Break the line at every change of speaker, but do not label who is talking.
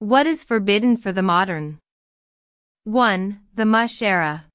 What is forbidden for the modern? 1. The mush era.